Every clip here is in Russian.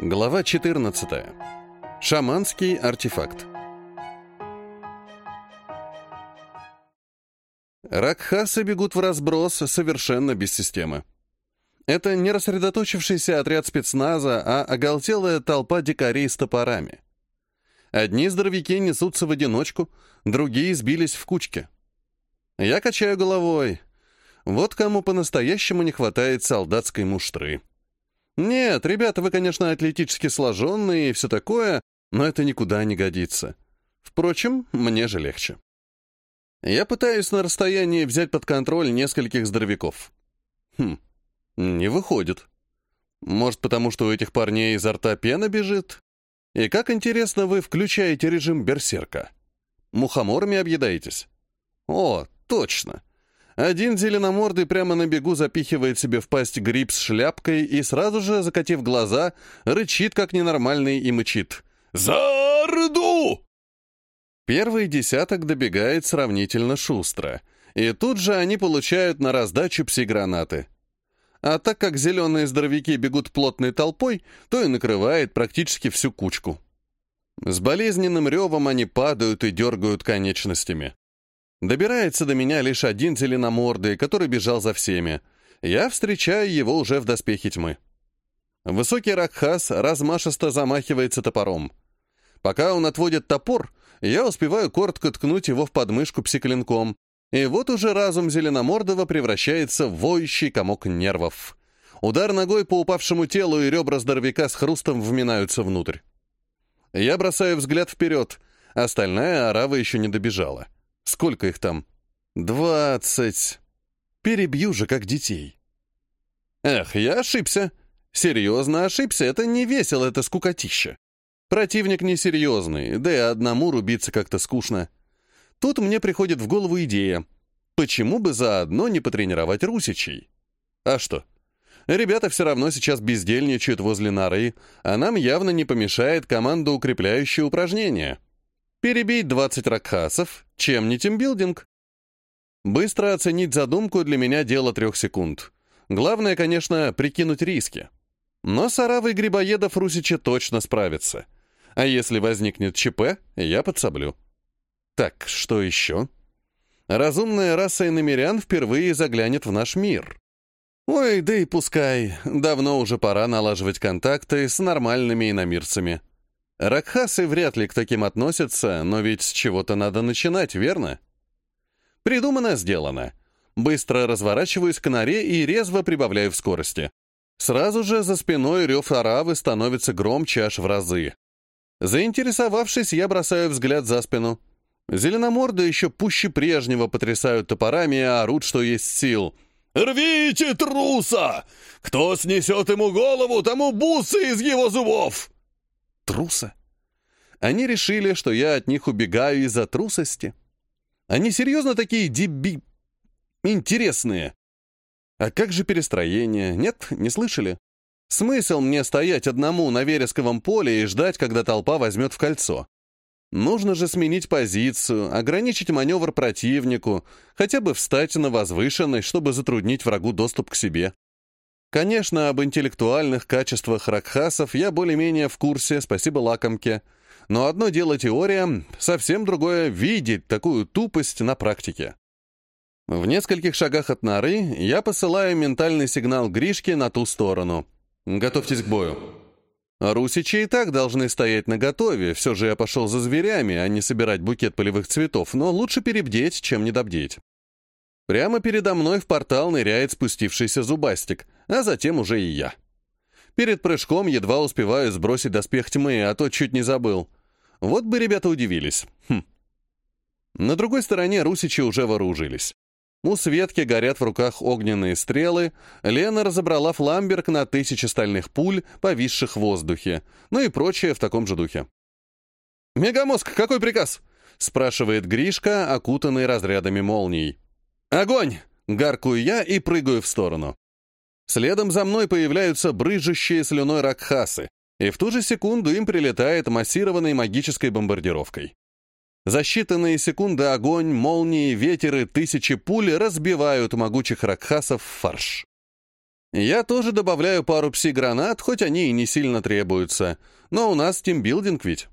Глава 14. Шаманский артефакт. Ракхасы бегут в разброс совершенно без системы. Это не рассредоточившийся отряд спецназа, а оголтелая толпа дикарей с топорами. Одни здоровяки несутся в одиночку, другие сбились в кучке. Я качаю головой. Вот кому по-настоящему не хватает солдатской муштры. Нет, ребята, вы, конечно, атлетически сложенные и все такое, но это никуда не годится. Впрочем, мне же легче. Я пытаюсь на расстоянии взять под контроль нескольких здоровяков. Хм, не выходит. Может, потому что у этих парней изо рта пена бежит? И как интересно вы включаете режим берсерка. Мухоморами объедаетесь? О, точно. Один зеленомордый прямо на бегу запихивает себе в пасть гриб с шляпкой и сразу же, закатив глаза, рычит как ненормальный и мычит. «Зарду!» Первый десяток добегает сравнительно шустро, и тут же они получают на раздачу пси-гранаты. А так как зеленые здоровяки бегут плотной толпой, то и накрывает практически всю кучку. С болезненным ревом они падают и дергают конечностями. Добирается до меня лишь один зеленомордый, который бежал за всеми. Я встречаю его уже в доспехе тьмы. Высокий Ракхас размашисто замахивается топором. Пока он отводит топор, я успеваю коротко ткнуть его в подмышку псиклинком, и вот уже разум Зеленомордова превращается в воющий комок нервов. Удар ногой по упавшему телу и ребра здоровяка с хрустом вминаются внутрь. Я бросаю взгляд вперед, остальная орава еще не добежала. Сколько их там? Двадцать. Перебью же, как детей. Эх, я ошибся. Серьезно ошибся. Это не весело, это скукотища. Противник несерьезный, да и одному рубиться как-то скучно. Тут мне приходит в голову идея. Почему бы заодно не потренировать русичей? А что? Ребята все равно сейчас бездельничают возле норы, а нам явно не помешает команда укрепляющие упражнения. Перебить 20 ракхасов, чем не тимбилдинг? Быстро оценить задумку для меня дело трех секунд. Главное, конечно, прикинуть риски. Но с оравой грибоедов Русича точно справится. А если возникнет ЧП, я подсоблю. Так, что еще? Разумная раса иномерян впервые заглянет в наш мир. Ой, да и пускай. Давно уже пора налаживать контакты с нормальными иномирцами. Ракхасы вряд ли к таким относятся, но ведь с чего-то надо начинать, верно? Придумано, сделано. Быстро разворачиваюсь к норе и резво прибавляю в скорости. Сразу же за спиной рев оравы становится громче аж в разы. Заинтересовавшись, я бросаю взгляд за спину. Зеленоморды еще пуще прежнего потрясают топорами и орут, что есть сил. «Рвите труса! Кто снесет ему голову, тому бусы из его зубов!» Труса? Они решили, что я от них убегаю из-за трусости. Они серьезно такие деби... интересные. А как же перестроение? Нет, не слышали? Смысл мне стоять одному на вересковом поле и ждать, когда толпа возьмет в кольцо? Нужно же сменить позицию, ограничить маневр противнику, хотя бы встать на возвышенность, чтобы затруднить врагу доступ к себе. Конечно, об интеллектуальных качествах ракхасов я более-менее в курсе, спасибо лакомке. Но одно дело теория, совсем другое — видеть такую тупость на практике. В нескольких шагах от норы я посылаю ментальный сигнал Гришке на ту сторону. Готовьтесь к бою. Русичи и так должны стоять наготове, все же я пошел за зверями, а не собирать букет полевых цветов, но лучше перебдеть, чем недобдеть. Прямо передо мной в портал ныряет спустившийся зубастик, а затем уже и я. Перед прыжком едва успеваю сбросить доспех тьмы, а то чуть не забыл. Вот бы ребята удивились. Хм. На другой стороне русичи уже вооружились. У Светки горят в руках огненные стрелы, Лена разобрала фламберг на тысячи стальных пуль, повисших в воздухе, ну и прочее в таком же духе. «Мегамозг, какой приказ?» — спрашивает Гришка, окутанный разрядами молний. «Огонь!» — гаркую я и прыгаю в сторону. Следом за мной появляются брыжущие слюной ракхасы, и в ту же секунду им прилетает массированной магической бомбардировкой. За считанные секунды огонь, молнии, ветер тысячи пуль разбивают могучих ракхасов в фарш. Я тоже добавляю пару пси-гранат, хоть они и не сильно требуются, но у нас тимбилдинг ведь.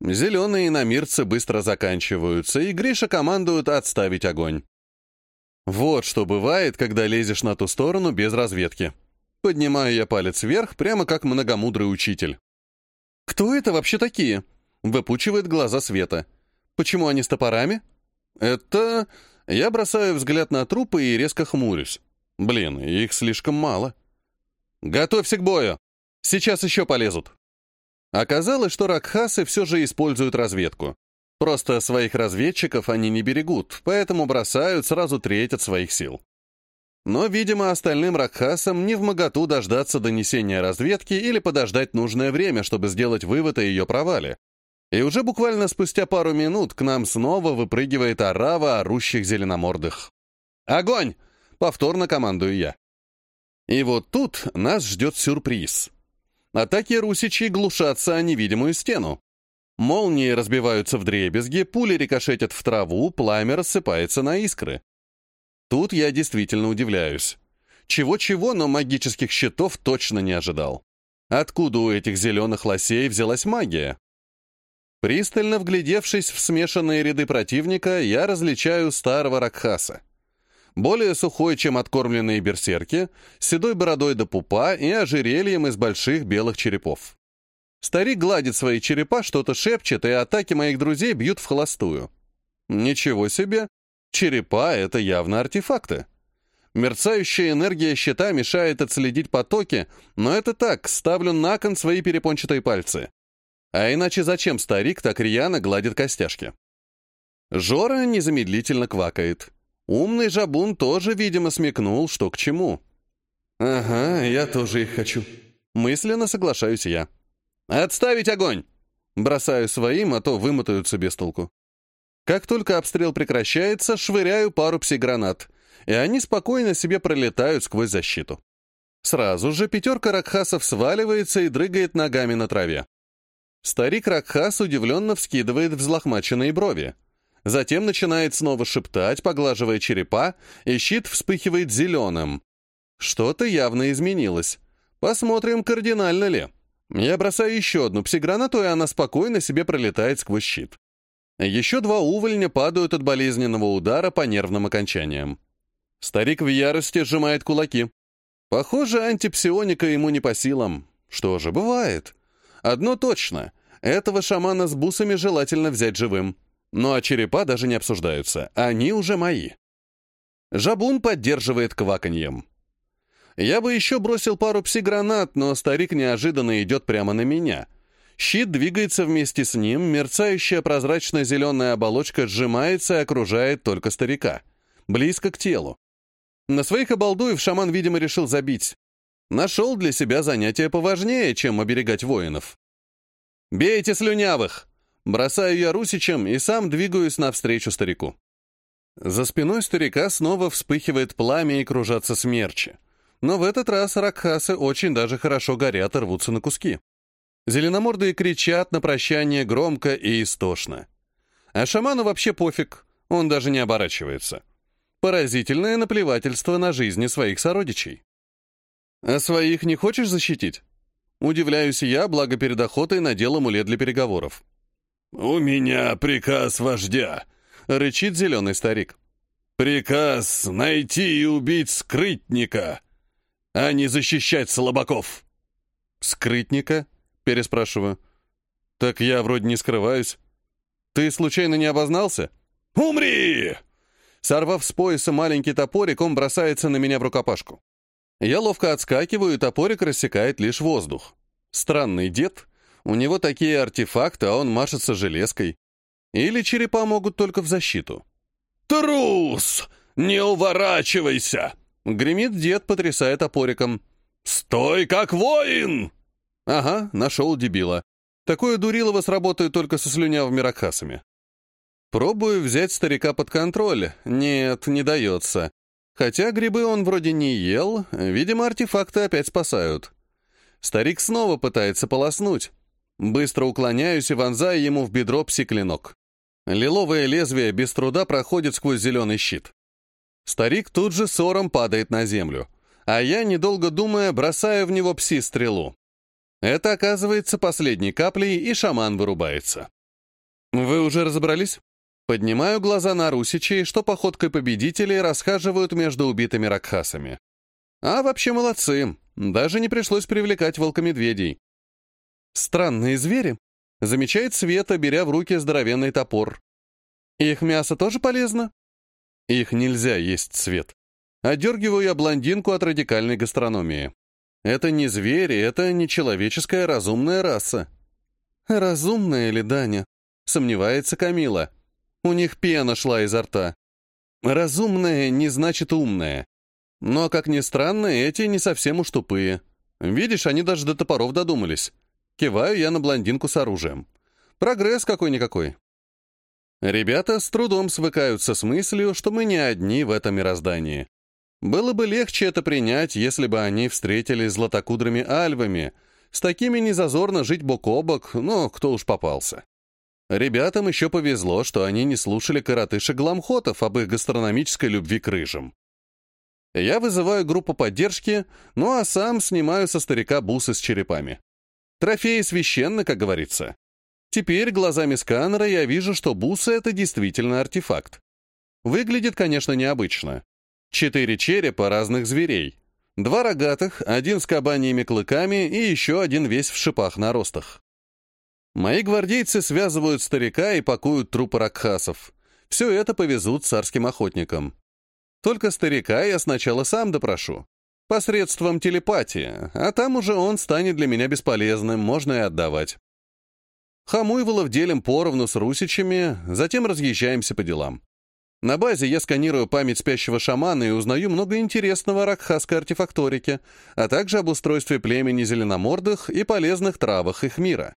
Зеленые иномирцы быстро заканчиваются, и Гриша командует отставить огонь. Вот что бывает, когда лезешь на ту сторону без разведки. Поднимаю я палец вверх, прямо как многомудрый учитель. «Кто это вообще такие?» — выпучивает глаза Света. «Почему они с топорами?» «Это...» Я бросаю взгляд на трупы и резко хмурюсь. Блин, их слишком мало. «Готовься к бою! Сейчас еще полезут!» Оказалось, что ракхасы все же используют разведку. Просто своих разведчиков они не берегут, поэтому бросают сразу треть от своих сил. Но, видимо, остальным ракхасам не в моготу дождаться донесения разведки или подождать нужное время, чтобы сделать вывод о ее провале. И уже буквально спустя пару минут к нам снова выпрыгивает орава орущих зеленомордых. «Огонь!» — повторно командую я. И вот тут нас ждет сюрприз. Атаки русичей глушатся о невидимую стену. Молнии разбиваются в дребезги, пули рикошетят в траву, пламя рассыпается на искры. Тут я действительно удивляюсь. Чего-чего, но магических щитов точно не ожидал. Откуда у этих зеленых лосей взялась магия? Пристально вглядевшись в смешанные ряды противника, я различаю старого Ракхаса более сухой, чем откормленные берсерки, седой бородой до пупа и ожерельем из больших белых черепов. Старик гладит свои черепа, что-то шепчет, и атаки моих друзей бьют в холостую. Ничего себе! Черепа — это явно артефакты. Мерцающая энергия щита мешает отследить потоки, но это так, ставлю на кон свои перепончатые пальцы. А иначе зачем старик так рьяно гладит костяшки? Жора незамедлительно квакает. Умный жабун тоже, видимо, смекнул, что к чему. «Ага, я тоже их хочу». Мысленно соглашаюсь я. «Отставить огонь!» Бросаю своим, а то вымотаются без толку. Как только обстрел прекращается, швыряю пару пси-гранат, и они спокойно себе пролетают сквозь защиту. Сразу же пятерка ракхасов сваливается и дрыгает ногами на траве. Старик Ракхас удивленно вскидывает взлохмаченные брови. Затем начинает снова шептать, поглаживая черепа, и щит вспыхивает зеленым. Что-то явно изменилось. Посмотрим, кардинально ли. Я бросаю еще одну псигранату, и она спокойно себе пролетает сквозь щит. Еще два увольня падают от болезненного удара по нервным окончаниям. Старик в ярости сжимает кулаки. Похоже, антипсионика ему не по силам. Что же, бывает. Одно точно. Этого шамана с бусами желательно взять живым. Ну а черепа даже не обсуждаются, они уже мои. Жабун поддерживает кваканьем. Я бы еще бросил пару пси-гранат, но старик неожиданно идет прямо на меня. Щит двигается вместе с ним, мерцающая прозрачно-зеленая оболочка сжимается и окружает только старика. Близко к телу. На своих обалдуев шаман, видимо, решил забить. Нашел для себя занятие поважнее, чем оберегать воинов. «Бейте слюнявых!» Бросаю я Русичем и сам двигаюсь навстречу старику. За спиной старика снова вспыхивает пламя и кружатся смерчи. Но в этот раз ракхасы очень даже хорошо горят и рвутся на куски. Зеленомордые кричат на прощание громко и истошно. А шаману вообще пофиг, он даже не оборачивается. Поразительное наплевательство на жизни своих сородичей. А своих не хочешь защитить? Удивляюсь я, благо перед охотой надел амулет для переговоров. «У меня приказ вождя», — рычит зеленый старик. «Приказ найти и убить скрытника, а не защищать слабаков». «Скрытника?» — переспрашиваю. «Так я вроде не скрываюсь. Ты случайно не обознался?» «Умри!» Сорвав с пояса маленький топорик, он бросается на меня в рукопашку. Я ловко отскакиваю, и топорик рассекает лишь воздух. Странный дед у него такие артефакты, а он машется железкой. Или черепа могут только в защиту. «Трус! Не уворачивайся!» Гремит дед, потрясая топориком. «Стой, как воин!» Ага, нашел дебила. Такое дурилово сработает только со слюнявыми ракасами. Пробую взять старика под контроль. Нет, не дается. Хотя грибы он вроде не ел, видимо, артефакты опять спасают. Старик снова пытается полоснуть. Быстро уклоняюсь и вонзаю ему в бедро пси-клинок. Лиловое лезвие без труда проходит сквозь зеленый щит. Старик тут же ссором падает на землю, а я, недолго думая, бросаю в него пси-стрелу. Это оказывается последней каплей, и шаман вырубается. «Вы уже разобрались?» Поднимаю глаза на русичей, что походкой победителей расхаживают между убитыми ракхасами. А вообще молодцы, даже не пришлось привлекать волкомедведей. Странные звери, замечает Света, беря в руки здоровенный топор. Их мясо тоже полезно? Их нельзя есть, Свет. Одергиваю я блондинку от радикальной гастрономии. Это не звери, это не человеческая разумная раса. Разумная ли, Даня? Сомневается Камила. У них пена шла изо рта. Разумная не значит умная. Но, как ни странно, эти не совсем уж тупые. Видишь, они даже до топоров додумались. Киваю я на блондинку с оружием. Прогресс какой-никакой. Ребята с трудом свыкаются с мыслью, что мы не одни в этом мироздании. Было бы легче это принять, если бы они встретились златокудрыми альвами. С такими незазорно жить бок о бок, но кто уж попался. Ребятам еще повезло, что они не слушали коротышек гламхотов об их гастрономической любви к рыжим. Я вызываю группу поддержки, ну а сам снимаю со старика бусы с черепами. Трофеи священны, как говорится. Теперь глазами сканера я вижу, что бусы — это действительно артефакт. Выглядит, конечно, необычно. Четыре черепа разных зверей. Два рогатых, один с кабаньими клыками и еще один весь в шипах наростах. Мои гвардейцы связывают старика и пакуют трупы ракхасов. Все это повезут царским охотникам. Только старика я сначала сам допрошу. Посредством телепатии, а там уже он станет для меня бесполезным, можно и отдавать. Хамуйволов делим поровну с русичами, затем разъезжаемся по делам. На базе я сканирую память спящего шамана и узнаю много интересного о ракхасской артефакторике, а также об устройстве племени зеленомордых и полезных травах их мира.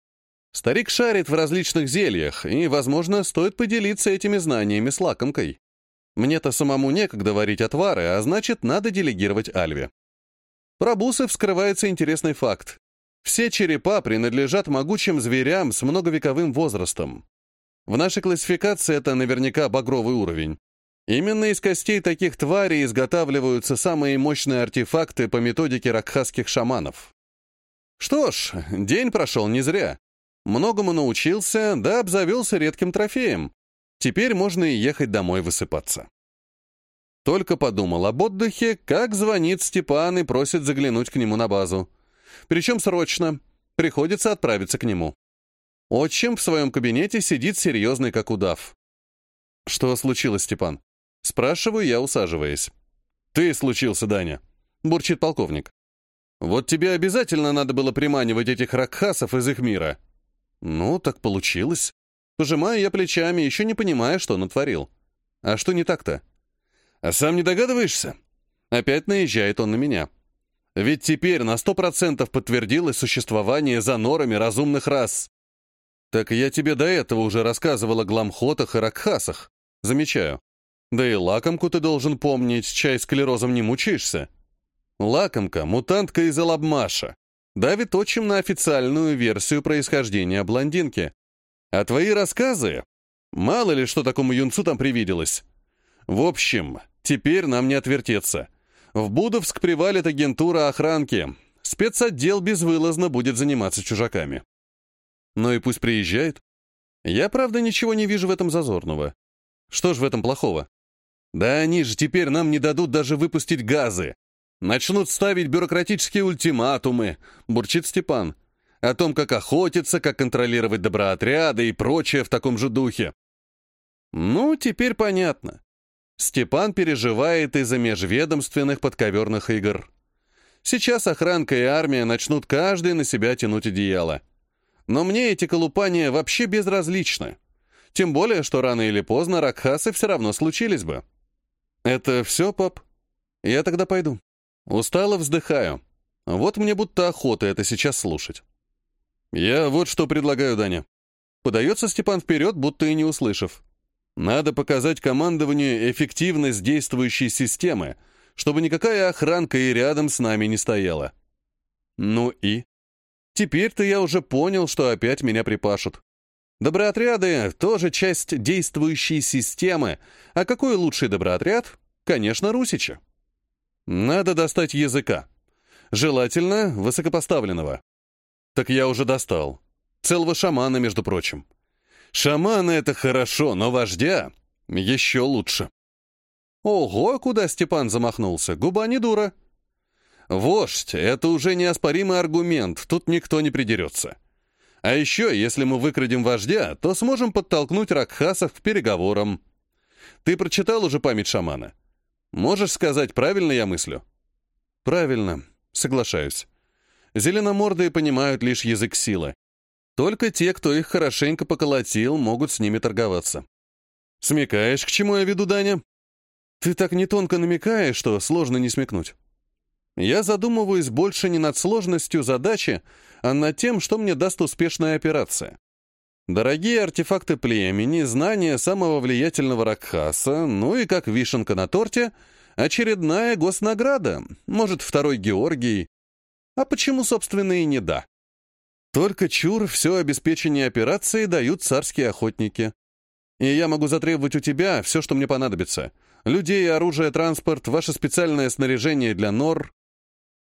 Старик шарит в различных зельях, и, возможно, стоит поделиться этими знаниями с лакомкой. Мне-то самому некогда варить отвары, а значит, надо делегировать Альве. Про бусы вскрывается интересный факт. Все черепа принадлежат могучим зверям с многовековым возрастом. В нашей классификации это наверняка багровый уровень. Именно из костей таких тварей изготавливаются самые мощные артефакты по методике ракхасских шаманов. Что ж, день прошел не зря. Многому научился, да обзавелся редким трофеем. Теперь можно и ехать домой высыпаться. Только подумал об отдыхе, как звонит Степан и просит заглянуть к нему на базу. Причем срочно. Приходится отправиться к нему. Отчим в своем кабинете сидит серьезный, как удав. «Что случилось, Степан?» Спрашиваю я, усаживаясь. «Ты случился, Даня», — бурчит полковник. «Вот тебе обязательно надо было приманивать этих ракхасов из их мира». «Ну, так получилось». Пожимаю я плечами, еще не понимая, что натворил. «А что не так-то?» «А сам не догадываешься?» Опять наезжает он на меня. «Ведь теперь на сто процентов подтвердилось существование за норами разумных рас». «Так я тебе до этого уже рассказывал о гламхотах и ракхасах. Замечаю. Да и лакомку ты должен помнить, чай склерозом не мучаешься». Лакомка — мутантка из Алабмаша давит отчим на официальную версию происхождения блондинки. А твои рассказы? Мало ли, что такому юнцу там привиделось. В общем, теперь нам не отвертеться. В Будовск привалит агентура охранки. Спецотдел безвылазно будет заниматься чужаками. Ну и пусть приезжает. Я, правда, ничего не вижу в этом зазорного. Что ж в этом плохого? Да они же теперь нам не дадут даже выпустить газы. Начнут ставить бюрократические ультиматумы, бурчит Степан. О том, как охотиться, как контролировать доброотряды и прочее в таком же духе. Ну, теперь понятно. Степан переживает из-за межведомственных подковерных игр. Сейчас охранка и армия начнут каждый на себя тянуть одеяло. Но мне эти колупания вообще безразличны. Тем более, что рано или поздно ракхасы все равно случились бы. Это все, пап? Я тогда пойду. Устало вздыхаю. Вот мне будто охота это сейчас слушать. Я вот что предлагаю, Даня. Подается Степан вперед, будто и не услышав. Надо показать командованию эффективность действующей системы, чтобы никакая охранка и рядом с нами не стояла. Ну и? Теперь-то я уже понял, что опять меня припашут. Доброотряды — тоже часть действующей системы. А какой лучший доброотряд? Конечно, Русича. Надо достать языка. Желательно высокопоставленного. Так я уже достал. Целого шамана, между прочим. Шамана — это хорошо, но вождя еще лучше. Ого, куда Степан замахнулся, губа не дура. Вождь — это уже неоспоримый аргумент, тут никто не придерется. А еще, если мы выкрадем вождя, то сможем подтолкнуть Ракхасов к переговорам. Ты прочитал уже память шамана? Можешь сказать, правильно я мыслю? Правильно, соглашаюсь. Зеленомордые понимают лишь язык силы. Только те, кто их хорошенько поколотил, могут с ними торговаться. Смекаешь, к чему я веду, Даня? Ты так не тонко намекаешь, что сложно не смекнуть. Я задумываюсь больше не над сложностью задачи, а над тем, что мне даст успешная операция. Дорогие артефакты племени, знания самого влиятельного Ракхаса, ну и как вишенка на торте, очередная госнаграда, может, второй Георгий. А почему, собственно, и не да? Только чур все обеспечение операции дают царские охотники. И я могу затребовать у тебя все, что мне понадобится. Людей, оружие, транспорт, ваше специальное снаряжение для нор.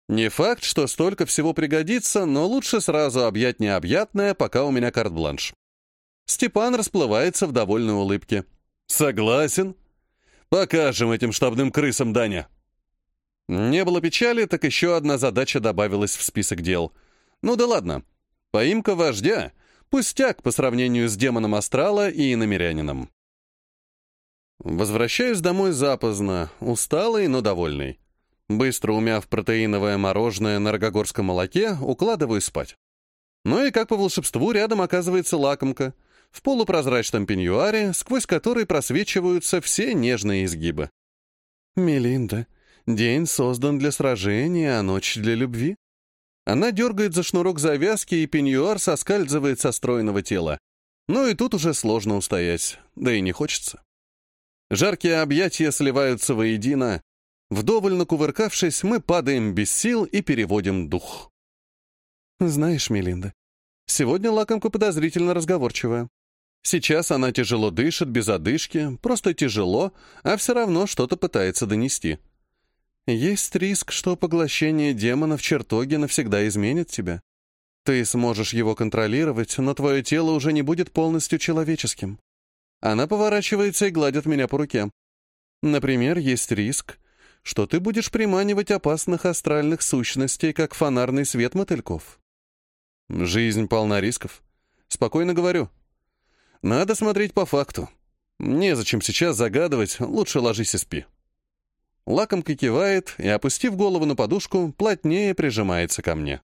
Не факт, что столько всего пригодится, но лучше сразу объять необъятное, пока у меня карт-бланш. Степан расплывается в довольной улыбке. «Согласен. Покажем этим штабным крысам, Даня». Не было печали, так еще одна задача добавилась в список дел. Ну да ладно. Поимка вождя Пустяк по сравнению с демоном астрала и иномерянином. Возвращаюсь домой запоздно, усталый, но довольный. Быстро умяв протеиновое мороженое на рогогорском молоке, укладываюсь спать. Ну и как по волшебству рядом оказывается лакомка в полупрозрачном пеньюаре, сквозь который просвечиваются все нежные изгибы. «Мелинда, день создан для сражения, а ночь для любви», она дергает за шнурок завязки, и пеньюар соскальзывает со стройного тела. Ну и тут уже сложно устоять, да и не хочется. Жаркие объятия сливаются воедино. Вдоволь накувыркавшись, мы падаем без сил и переводим дух. Знаешь, Мелинда, сегодня лакомка подозрительно разговорчивая. Сейчас она тяжело дышит, без одышки, просто тяжело, а все равно что-то пытается донести. Есть риск, что поглощение демона в чертоге навсегда изменит тебя. Ты сможешь его контролировать, но твое тело уже не будет полностью человеческим. Она поворачивается и гладит меня по руке. Например, есть риск, что ты будешь приманивать опасных астральных сущностей, как фонарный свет мотыльков. Жизнь полна рисков. Спокойно говорю. Надо смотреть по факту. Незачем сейчас загадывать, лучше ложись и спи. Лакомка кивает и, опустив голову на подушку, плотнее прижимается ко мне.